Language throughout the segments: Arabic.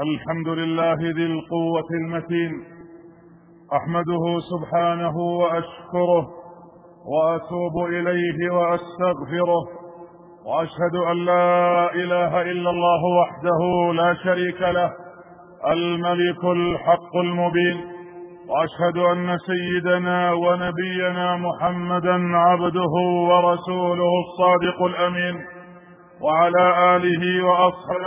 الحمد لله ذي القوة المتين أحمده سبحانه وأشكره وأتوب إليه وأستغفره وأشهد أن لا إله إلا الله وحده لا شريك له الملك الحق المبين وأشهد أن سيدنا ونبينا محمدا عبده ورسوله الصادق الأمين. وعلى آله وأصحابه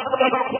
ಸಂಪ್ರದಾಯ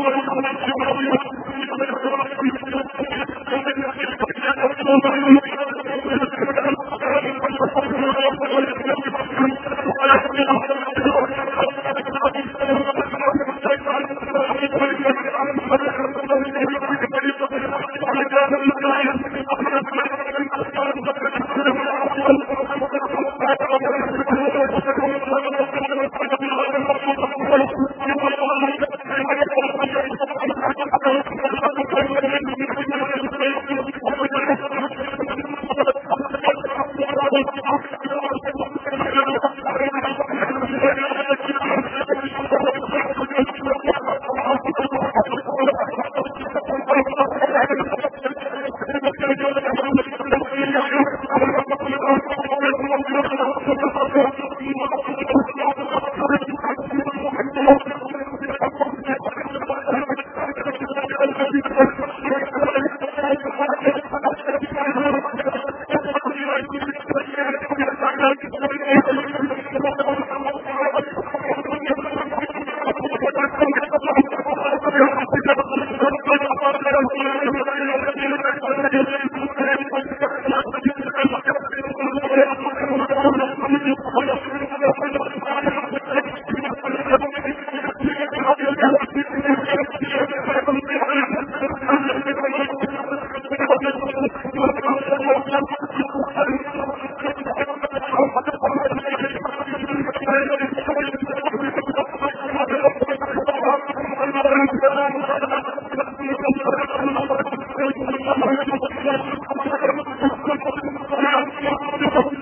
no,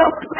no,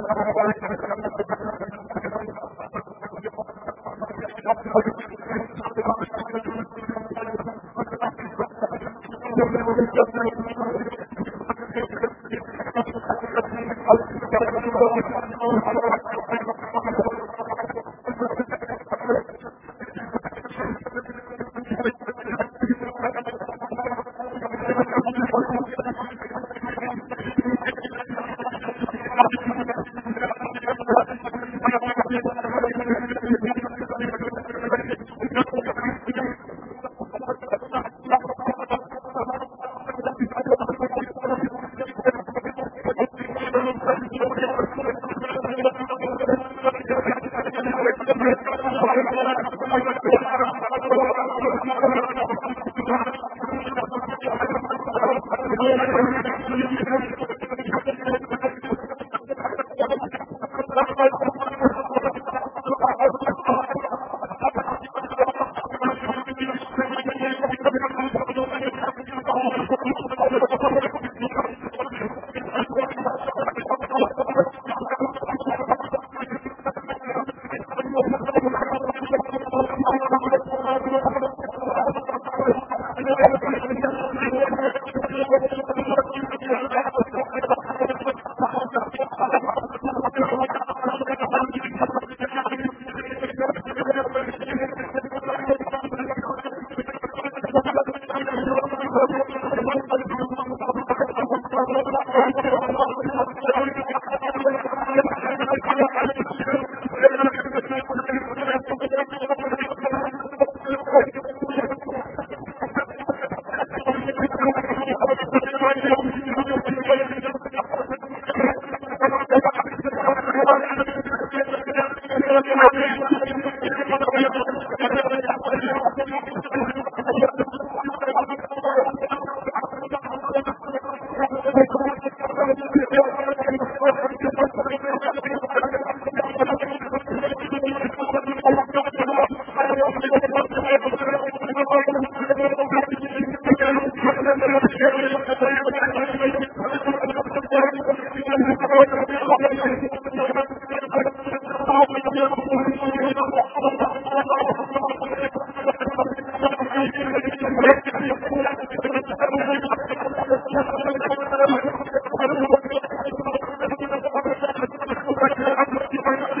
يقول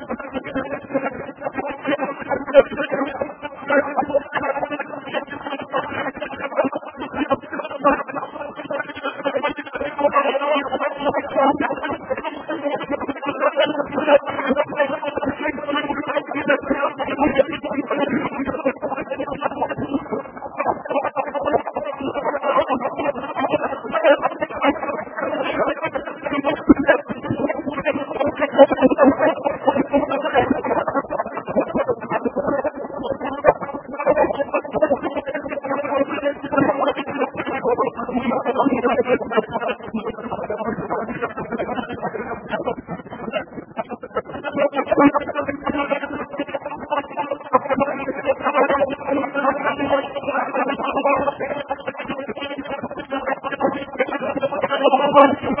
Oh,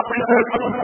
اپنے